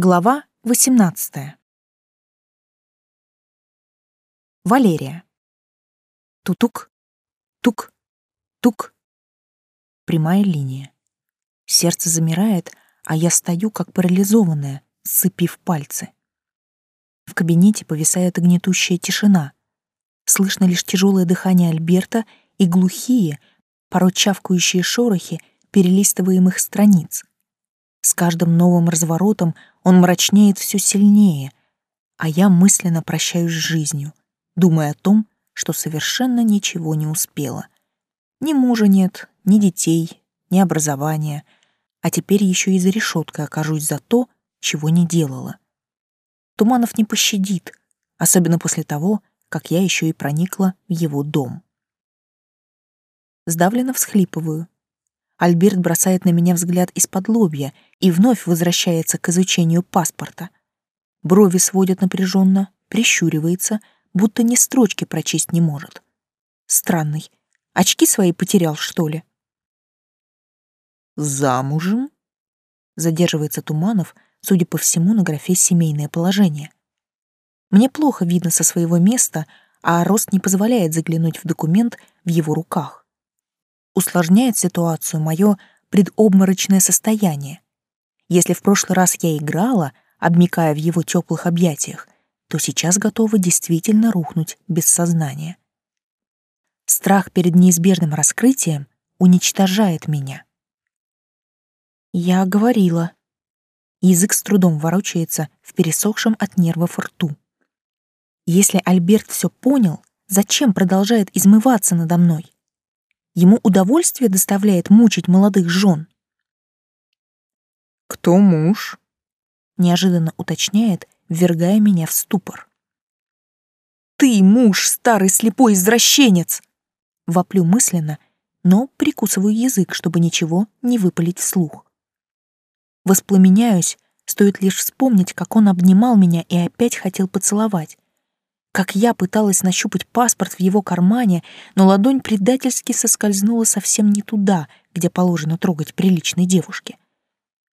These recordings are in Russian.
Глава 18. Валерия. Тутук, тук, тук. Прямая линия. Сердце замирает, а я стою как парализованная, сцепив пальцы. В кабинете повисает гнетущая тишина. Слышно лишь тяжелое дыхание Альберта и глухие, порой шорохи перелистываемых страниц. С каждым новым разворотом он мрачнеет все сильнее, а я мысленно прощаюсь с жизнью, думая о том, что совершенно ничего не успела. Ни мужа нет, ни детей, ни образования, а теперь еще и за решеткой окажусь за то, чего не делала. Туманов не пощадит, особенно после того, как я еще и проникла в его дом. Сдавленно всхлипываю, Альберт бросает на меня взгляд из-под лобья и вновь возвращается к изучению паспорта. Брови сводят напряженно, прищуривается, будто ни строчки прочесть не может. Странный. Очки свои потерял, что ли? «Замужем?» Задерживается Туманов, судя по всему, на графе «семейное положение». Мне плохо видно со своего места, а рост не позволяет заглянуть в документ в его руках усложняет ситуацию мое предобморочное состояние. Если в прошлый раз я играла, обмикая в его теплых объятиях, то сейчас готова действительно рухнуть без сознания. Страх перед неизбежным раскрытием уничтожает меня. Я говорила. Язык с трудом ворочается в пересохшем от нервов рту. Если Альберт все понял, зачем продолжает измываться надо мной? Ему удовольствие доставляет мучить молодых жен. «Кто муж?» — неожиданно уточняет, ввергая меня в ступор. «Ты муж, старый слепой извращенец!» Воплю мысленно, но прикусываю язык, чтобы ничего не выпалить вслух. Воспламеняюсь, стоит лишь вспомнить, как он обнимал меня и опять хотел поцеловать как я пыталась нащупать паспорт в его кармане, но ладонь предательски соскользнула совсем не туда, где положено трогать приличной девушке.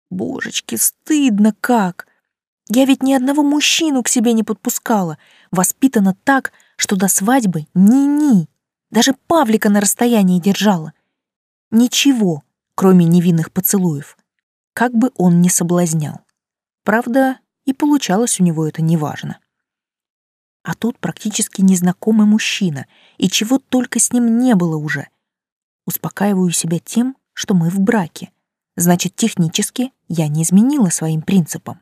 Божечки, стыдно как! Я ведь ни одного мужчину к себе не подпускала, воспитана так, что до свадьбы ни-ни, даже Павлика на расстоянии держала. Ничего, кроме невинных поцелуев, как бы он ни соблазнял. Правда, и получалось у него это неважно. А тут практически незнакомый мужчина, и чего только с ним не было уже. Успокаиваю себя тем, что мы в браке. Значит, технически я не изменила своим принципам.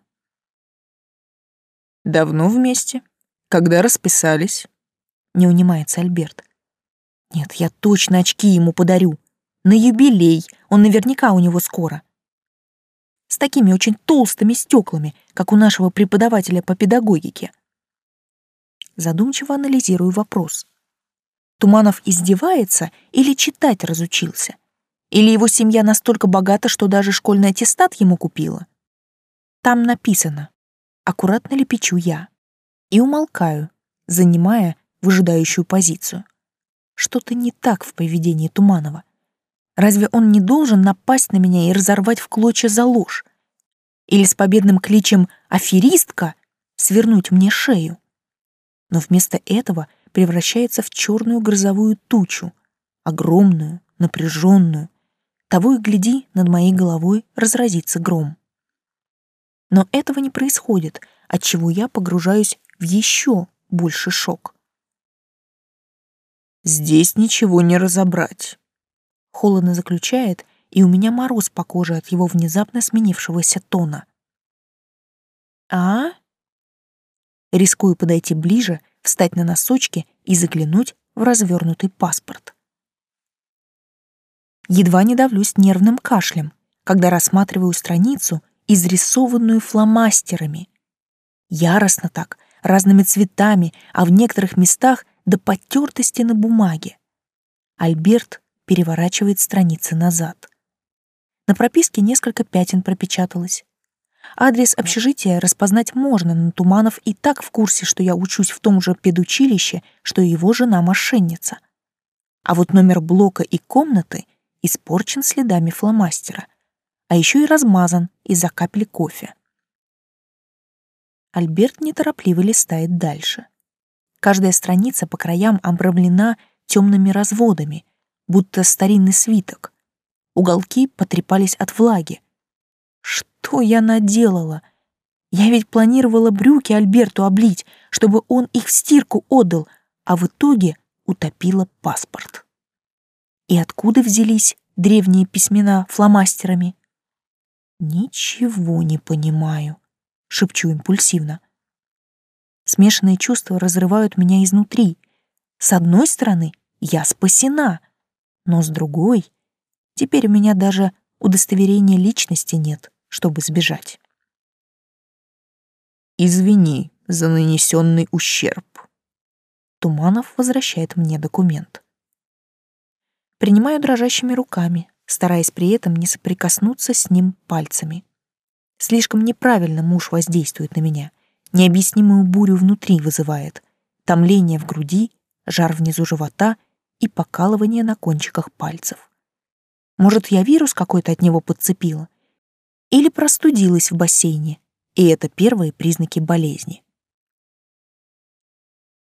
«Давно вместе? Когда расписались?» Не унимается Альберт. «Нет, я точно очки ему подарю. На юбилей, он наверняка у него скоро. С такими очень толстыми стеклами, как у нашего преподавателя по педагогике» задумчиво анализирую вопрос. Туманов издевается или читать разучился? Или его семья настолько богата, что даже школьный аттестат ему купила? Там написано. Аккуратно лепечу я. И умолкаю, занимая выжидающую позицию. Что-то не так в поведении Туманова. Разве он не должен напасть на меня и разорвать в клочья за ложь? Или с победным кличем «Аферистка» свернуть мне шею? Но вместо этого превращается в черную грозовую тучу, огромную, напряженную. Того и гляди, над моей головой разразится гром. Но этого не происходит, отчего я погружаюсь в еще больший шок. «Здесь ничего не разобрать», — холодно заключает, и у меня мороз по коже от его внезапно сменившегося тона. «А?» Рискую подойти ближе, встать на носочки и заглянуть в развернутый паспорт. Едва не давлюсь нервным кашлем, когда рассматриваю страницу, изрисованную фломастерами. Яростно так, разными цветами, а в некоторых местах до потертости на бумаге. Альберт переворачивает страницы назад. На прописке несколько пятен пропечаталось. Адрес общежития распознать можно, но Туманов и так в курсе, что я учусь в том же педучилище, что и его жена мошенница. А вот номер блока и комнаты испорчен следами фломастера, а еще и размазан из-за капли кофе. Альберт неторопливо листает дальше. Каждая страница по краям обрамлена темными разводами, будто старинный свиток. Уголки потрепались от влаги. Что я наделала? Я ведь планировала брюки Альберту облить, чтобы он их в стирку отдал, а в итоге утопила паспорт. И откуда взялись древние письмена фломастерами? Ничего не понимаю, шепчу импульсивно. Смешанные чувства разрывают меня изнутри. С одной стороны, я спасена, но с другой, теперь у меня даже удостоверения личности нет, чтобы сбежать. Извини за нанесенный ущерб. Туманов возвращает мне документ. Принимаю дрожащими руками, стараясь при этом не соприкоснуться с ним пальцами. Слишком неправильно муж воздействует на меня, необъяснимую бурю внутри вызывает, томление в груди, жар внизу живота и покалывание на кончиках пальцев. Может, я вирус какой-то от него подцепила? Или простудилась в бассейне, и это первые признаки болезни.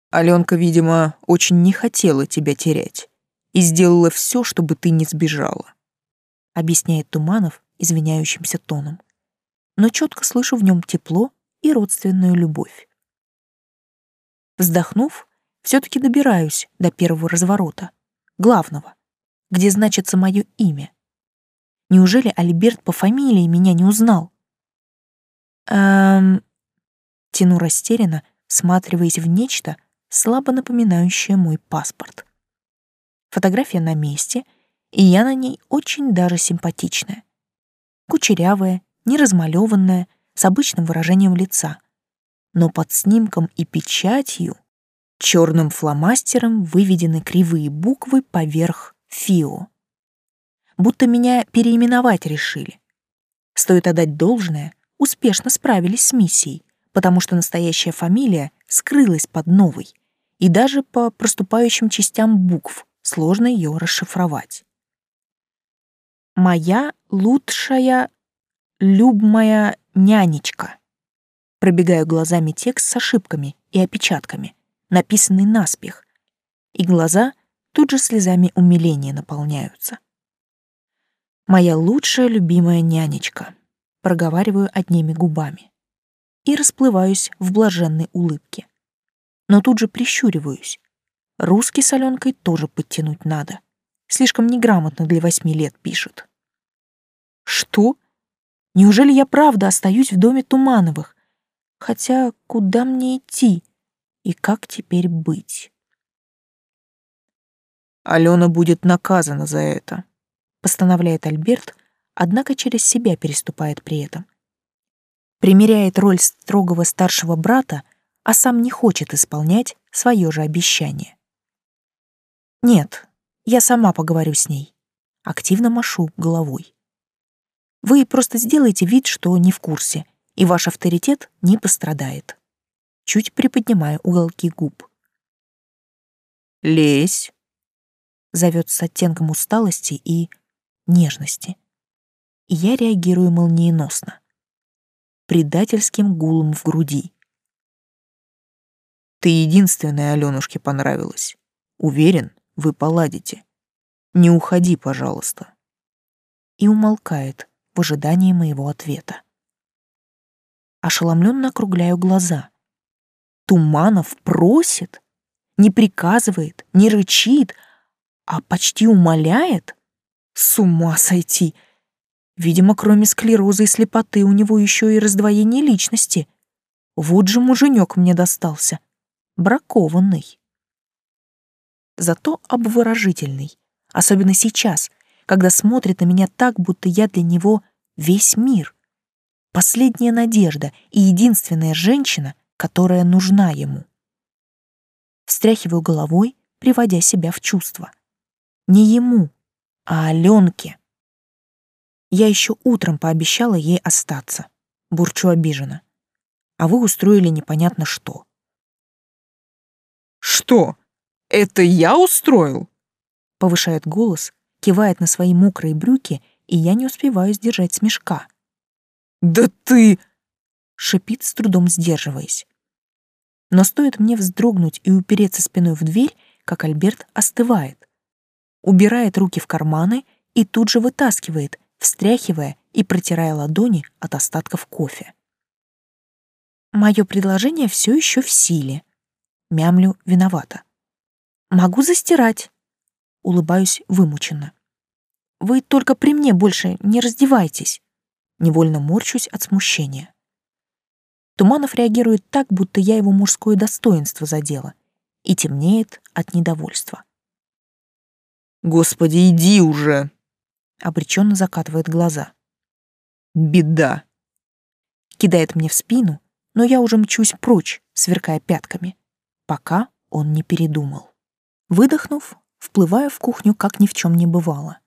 Аленка, видимо, очень не хотела тебя терять и сделала все, чтобы ты не сбежала. Объясняет Туманов извиняющимся тоном. Но четко слышу в нем тепло и родственную любовь. Вздохнув, все-таки добираюсь до первого разворота, главного, где значится мое имя. Неужели Альберт по фамилии меня не узнал? Эм... Тяну растерянно, всматриваясь в нечто, слабо напоминающая мой паспорт. Фотография на месте, и я на ней очень даже симпатичная. Кучерявая, неразмалеванная, с обычным выражением лица. Но под снимком и печатью черным фломастером выведены кривые буквы поверх «ФИО». Будто меня переименовать решили. Стоит отдать должное, успешно справились с миссией, потому что настоящая фамилия скрылась под новой — и даже по проступающим частям букв сложно ее расшифровать. «Моя лучшая, любмая нянечка». Пробегаю глазами текст с ошибками и опечатками, написанный наспех, и глаза тут же слезами умиления наполняются. «Моя лучшая любимая нянечка», проговариваю одними губами и расплываюсь в блаженной улыбке но тут же прищуриваюсь. Русский с Аленкой тоже подтянуть надо. Слишком неграмотно для восьми лет пишет. Что? Неужели я правда остаюсь в доме Тумановых? Хотя куда мне идти? И как теперь быть? Алена будет наказана за это, постановляет Альберт, однако через себя переступает при этом. Примеряет роль строгого старшего брата а сам не хочет исполнять свое же обещание. Нет, я сама поговорю с ней. Активно машу головой. Вы просто сделайте вид, что не в курсе, и ваш авторитет не пострадает. Чуть приподнимаю уголки губ. «Лезь!» Зовет с оттенком усталости и нежности. И я реагирую молниеносно. Предательским гулом в груди. Ты единственная Алёнушке понравилась. Уверен, вы поладите. Не уходи, пожалуйста. И умолкает в ожидании моего ответа. Ошеломленно округляю глаза. Туманов просит, не приказывает, не рычит, а почти умоляет. С ума сойти! Видимо, кроме склероза и слепоты у него еще и раздвоение личности. Вот же муженек мне достался бракованный. Зато обворожительный, особенно сейчас, когда смотрит на меня так, будто я для него весь мир. Последняя надежда и единственная женщина, которая нужна ему. Встряхиваю головой, приводя себя в чувство. Не ему, а Аленке. Я еще утром пообещала ей остаться. Бурчу обиженно. А вы устроили непонятно что. «Что? Это я устроил?» Повышает голос, кивает на свои мокрые брюки, и я не успеваю сдержать смешка. «Да ты...» шипит с трудом сдерживаясь. Но стоит мне вздрогнуть и упереться спиной в дверь, как Альберт остывает. Убирает руки в карманы и тут же вытаскивает, встряхивая и протирая ладони от остатков кофе. Мое предложение все еще в силе. Мямлю виновата. Могу застирать. Улыбаюсь вымученно. Вы только при мне больше не раздевайтесь. Невольно морщусь от смущения. Туманов реагирует так, будто я его мужское достоинство задела, и темнеет от недовольства. «Господи, иди уже!» Обреченно закатывает глаза. «Беда!» Кидает мне в спину, но я уже мчусь прочь, сверкая пятками, пока он не передумал. Выдохнув, вплываю в кухню, как ни в чем не бывало.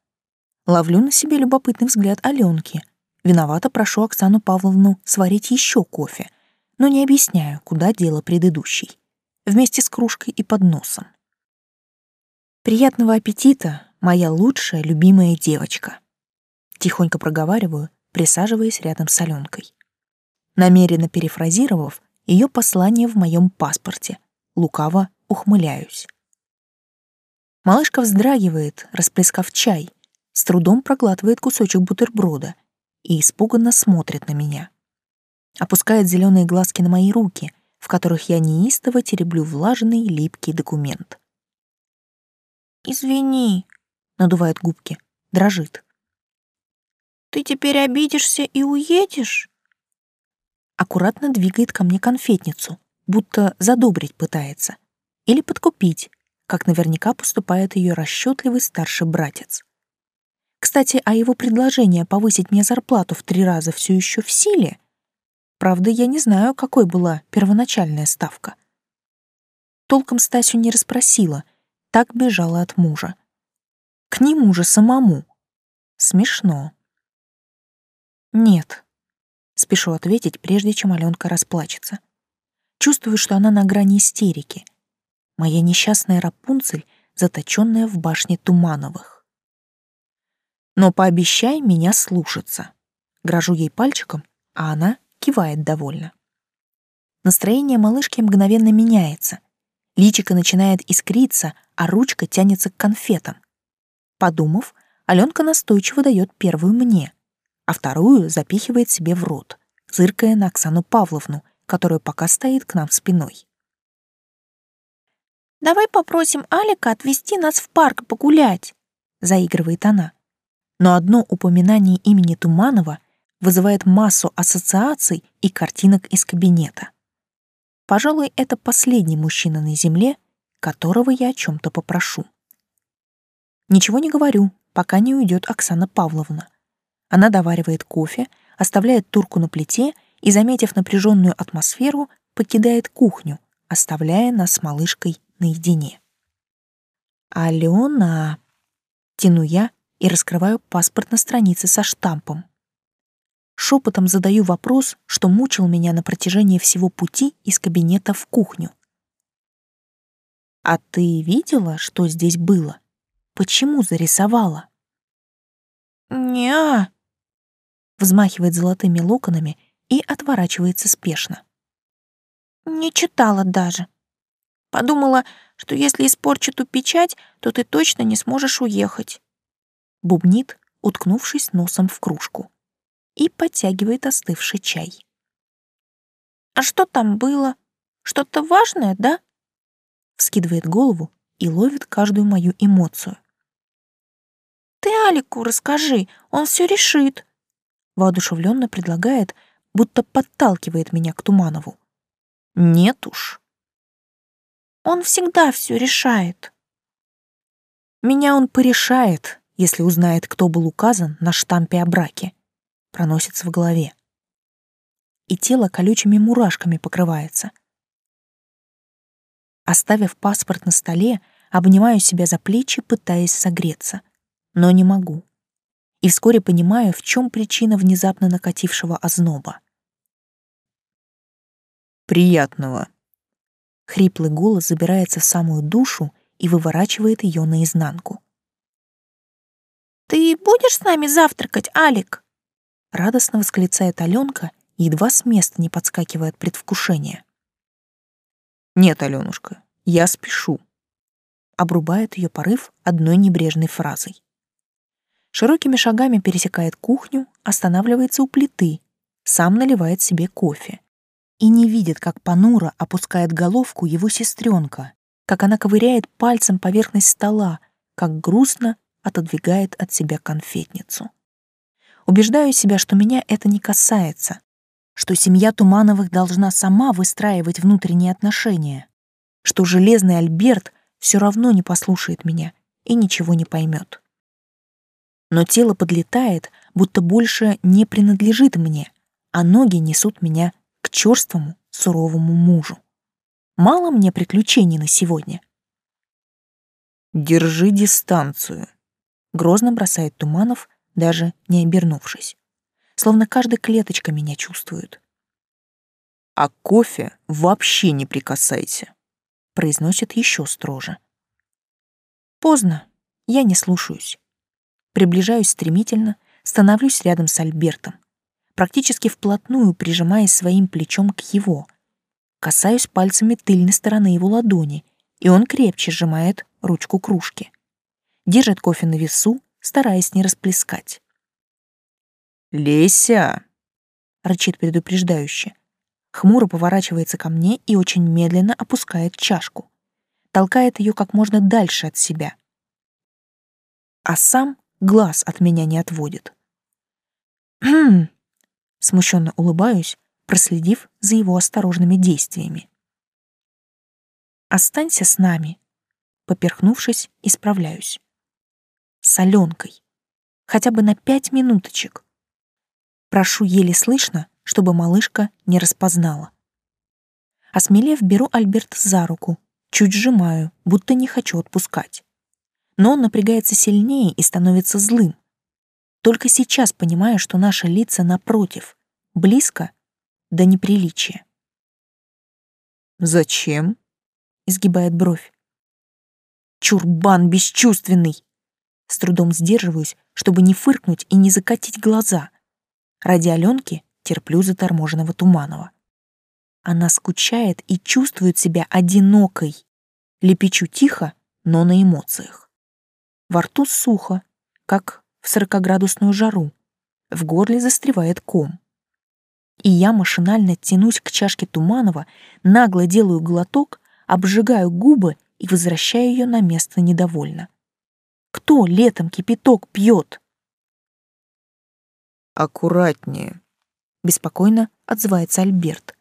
Ловлю на себе любопытный взгляд Аленки. Виновато прошу Оксану Павловну сварить еще кофе, но не объясняю, куда дело предыдущий. Вместе с кружкой и подносом. Приятного аппетита, моя лучшая любимая девочка. Тихонько проговариваю, присаживаясь рядом с Аленкой. Намеренно перефразировав ее послание в моем паспорте, лукаво ухмыляюсь. Малышка вздрагивает, расплескав чай, с трудом проглатывает кусочек бутерброда и испуганно смотрит на меня. Опускает зеленые глазки на мои руки, в которых я неистово тереблю влажный липкий документ. «Извини», — надувает губки, дрожит. «Ты теперь обидишься и уедешь?» Аккуратно двигает ко мне конфетницу, будто задобрить пытается. Или подкупить, как наверняка поступает ее расчетливый старший братец. Кстати, а его предложение повысить мне зарплату в три раза все еще в силе? Правда, я не знаю, какой была первоначальная ставка. Толком Стасю не расспросила, так бежала от мужа. К нему же самому. Смешно. Нет. Спешу ответить, прежде чем Аленка расплачется. Чувствую, что она на грани истерики — моя несчастная Рапунцель, заточенная в башне Тумановых. Но пообещай меня слушаться. Грожу ей пальчиком, а она кивает довольно. Настроение малышки мгновенно меняется. Личико начинает искриться, а ручка тянется к конфетам. Подумав, Аленка настойчиво дает первую мне, а вторую запихивает себе в рот, зыркая на Оксану Павловну, которая пока стоит к нам спиной. Давай попросим Алика отвезти нас в парк погулять», — заигрывает она. Но одно упоминание имени Туманова вызывает массу ассоциаций и картинок из кабинета. Пожалуй, это последний мужчина на земле, которого я о чем-то попрошу. Ничего не говорю, пока не уйдет Оксана Павловна. Она доваривает кофе, оставляет турку на плите и, заметив напряженную атмосферу, покидает кухню, оставляя нас с малышкой наедине. «Алена!» — тяну я и раскрываю паспорт на странице со штампом. Шепотом задаю вопрос, что мучил меня на протяжении всего пути из кабинета в кухню. «А ты видела, что здесь было? Почему зарисовала?» «Не-а», взмахивает золотыми локонами и отворачивается спешно. «Не читала даже». Подумала, что если испорчу ту печать, то ты точно не сможешь уехать. Бубнит, уткнувшись носом в кружку. И подтягивает остывший чай. А что там было? Что-то важное, да? Вскидывает голову и ловит каждую мою эмоцию. Ты Алику расскажи, он все решит. Воодушевленно предлагает, будто подталкивает меня к Туманову. Нет уж. Он всегда все решает. Меня он порешает, если узнает, кто был указан на штампе о браке. Проносится в голове. И тело колючими мурашками покрывается. Оставив паспорт на столе, обнимаю себя за плечи, пытаясь согреться. Но не могу. И вскоре понимаю, в чем причина внезапно накатившего озноба. «Приятного», Хриплый голос забирается в самую душу и выворачивает ее наизнанку. «Ты будешь с нами завтракать, Алик?» Радостно восклицает Аленка едва с места не подскакивая от предвкушения. «Нет, Алёнушка, я спешу», — обрубает ее порыв одной небрежной фразой. Широкими шагами пересекает кухню, останавливается у плиты, сам наливает себе кофе. И не видит, как понуро опускает головку его сестренка, как она ковыряет пальцем поверхность стола, как грустно отодвигает от себя конфетницу. Убеждаю себя, что меня это не касается, что семья Тумановых должна сама выстраивать внутренние отношения, что железный Альберт все равно не послушает меня и ничего не поймет. Но тело подлетает, будто больше не принадлежит мне, а ноги несут меня к черствому, суровому мужу. Мало мне приключений на сегодня. «Держи дистанцию», — грозно бросает Туманов, даже не обернувшись словно каждая клеточка меня чувствует. «А кофе вообще не прикасайся», — произносит еще строже. Поздно, я не слушаюсь. Приближаюсь стремительно, становлюсь рядом с Альбертом, практически вплотную прижимаясь своим плечом к его. Касаюсь пальцами тыльной стороны его ладони, и он крепче сжимает ручку кружки. Держит кофе на весу, стараясь не расплескать. «Леся!» — рычит предупреждающе. Хмуро поворачивается ко мне и очень медленно опускает чашку. Толкает ее как можно дальше от себя. А сам глаз от меня не отводит. «Хм!» — смущенно улыбаюсь, проследив за его осторожными действиями. «Останься с нами», — поперхнувшись, исправляюсь. «С Аленкой. Хотя бы на пять минуточек. Прошу еле слышно, чтобы малышка не распознала. Осмелев, беру Альберт за руку, чуть сжимаю, будто не хочу отпускать. Но он напрягается сильнее и становится злым. Только сейчас понимаю, что наши лица напротив, близко до неприличия. «Зачем?» — изгибает бровь. «Чурбан бесчувственный!» С трудом сдерживаюсь, чтобы не фыркнуть и не закатить глаза. Ради Аленки терплю заторможенного Туманова. Она скучает и чувствует себя одинокой. Лепечу тихо, но на эмоциях. Во рту сухо, как в сорокоградусную жару. В горле застревает ком. И я машинально тянусь к чашке Туманова, нагло делаю глоток, обжигаю губы и возвращаю ее на место недовольно. Кто летом кипяток пьет? аккуратнее», — беспокойно отзывается Альберт.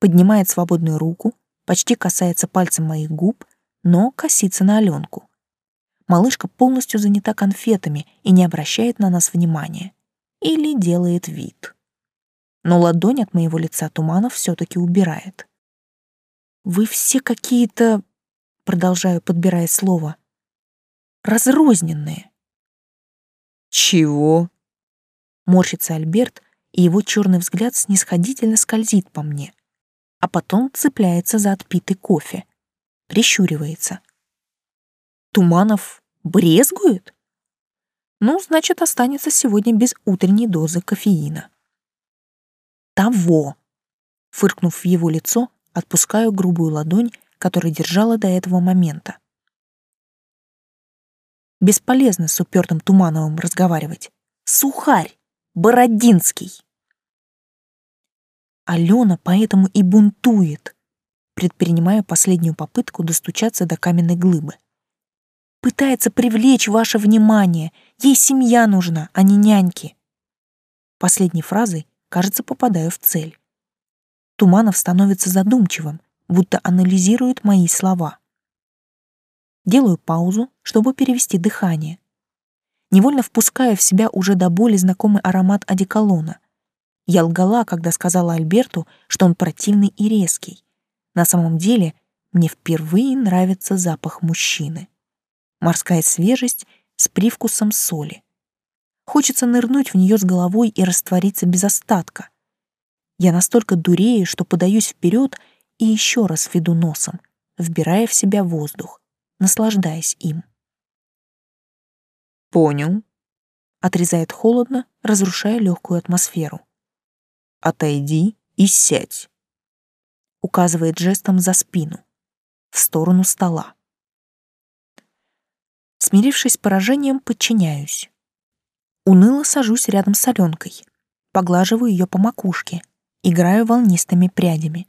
Поднимает свободную руку, почти касается пальцем моих губ, но косится на Аленку. Малышка полностью занята конфетами и не обращает на нас внимания. Или делает вид. Но ладонь от моего лица Туманов все-таки убирает. «Вы все какие-то...» — продолжаю, подбирая слово. «Разрозненные». «Чего?» Морщится Альберт, и его черный взгляд снисходительно скользит по мне, а потом цепляется за отпитый кофе. Прищуривается. Туманов брезгует? Ну, значит, останется сегодня без утренней дозы кофеина. Того. Фыркнув в его лицо, отпускаю грубую ладонь, которая держала до этого момента. Бесполезно с упертым Тумановым разговаривать. Сухарь! Бородинский. Алена поэтому и бунтует, предпринимая последнюю попытку достучаться до каменной глыбы. Пытается привлечь ваше внимание. Ей семья нужна, а не няньки. Последней фразой, кажется, попадаю в цель. Туманов становится задумчивым, будто анализирует мои слова. Делаю паузу, чтобы перевести дыхание невольно впуская в себя уже до боли знакомый аромат одеколона. Я лгала, когда сказала Альберту, что он противный и резкий. На самом деле, мне впервые нравится запах мужчины. Морская свежесть с привкусом соли. Хочется нырнуть в нее с головой и раствориться без остатка. Я настолько дурею, что подаюсь вперед и еще раз веду носом, вбирая в себя воздух, наслаждаясь им. Понял. Отрезает холодно, разрушая легкую атмосферу. Отойди и сядь. Указывает жестом за спину, в сторону стола. Смирившись с поражением, подчиняюсь. Уныло сажусь рядом с Аленкой, поглаживаю ее по макушке, играю волнистыми прядями.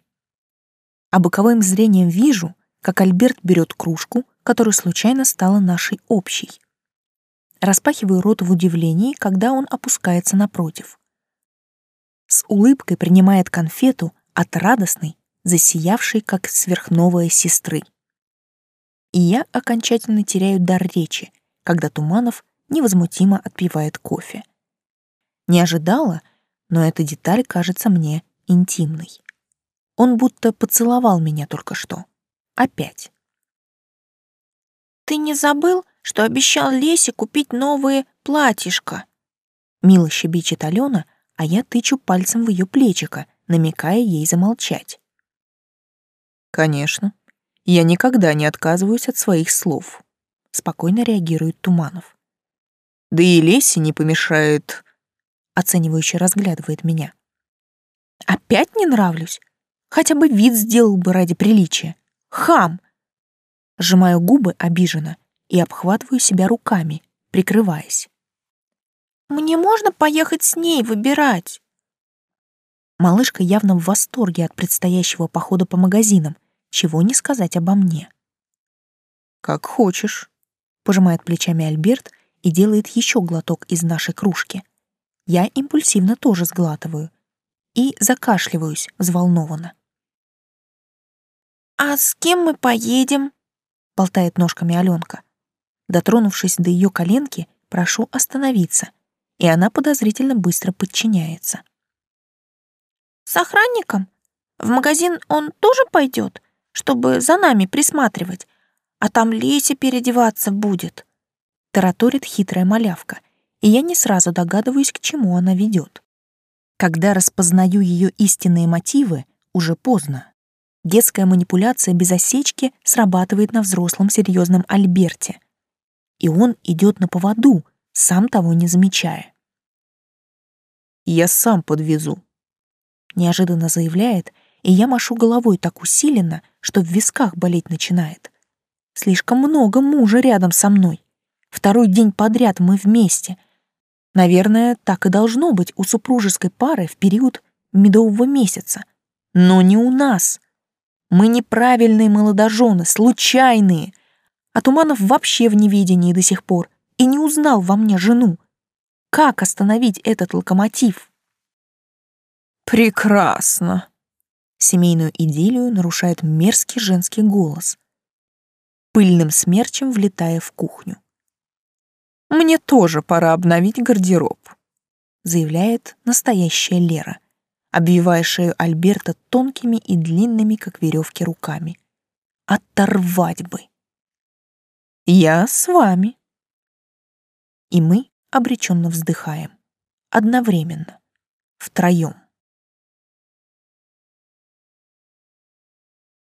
А боковым зрением вижу, как Альберт берет кружку, которая случайно стала нашей общей. Распахиваю рот в удивлении, когда он опускается напротив. С улыбкой принимает конфету от радостной, засиявшей, как сверхновая сестры. И я окончательно теряю дар речи, когда Туманов невозмутимо отпивает кофе. Не ожидала, но эта деталь кажется мне интимной. Он будто поцеловал меня только что. Опять. «Ты не забыл, что обещал Лесе купить новые платьишко?» Мило щебечет Алена, а я тычу пальцем в ее плечико, намекая ей замолчать. «Конечно. Я никогда не отказываюсь от своих слов», — спокойно реагирует Туманов. «Да и Лесе не помешает...» — оценивающе разглядывает меня. «Опять не нравлюсь? Хотя бы вид сделал бы ради приличия. Хам!» Сжимаю губы обиженно и обхватываю себя руками, прикрываясь. «Мне можно поехать с ней выбирать?» Малышка явно в восторге от предстоящего похода по магазинам, чего не сказать обо мне. «Как хочешь», — пожимает плечами Альберт и делает еще глоток из нашей кружки. Я импульсивно тоже сглатываю и закашливаюсь взволнованно. «А с кем мы поедем?» — болтает ножками Аленка. Дотронувшись до ее коленки, прошу остановиться, и она подозрительно быстро подчиняется. «С охранником? В магазин он тоже пойдет, чтобы за нами присматривать, а там Лесе переодеваться будет?» Тараторит хитрая малявка, и я не сразу догадываюсь, к чему она ведет. Когда распознаю ее истинные мотивы, уже поздно. Детская манипуляция без осечки срабатывает на взрослом серьезном Альберте. И он идет на поводу, сам того не замечая. «Я сам подвезу», — неожиданно заявляет, и я машу головой так усиленно, что в висках болеть начинает. Слишком много мужа рядом со мной. Второй день подряд мы вместе. Наверное, так и должно быть у супружеской пары в период медового месяца. Но не у нас. Мы неправильные молодожены, случайные. А Туманов вообще в неведении до сих пор и не узнал во мне жену. Как остановить этот локомотив? Прекрасно. Семейную идиллию нарушает мерзкий женский голос, пыльным смерчем влетая в кухню. «Мне тоже пора обновить гардероб», — заявляет настоящая Лера — обвивая шею Альберта тонкими и длинными, как веревки, руками. Оторвать бы. Я с вами. И мы обреченно вздыхаем. Одновременно. Втроем.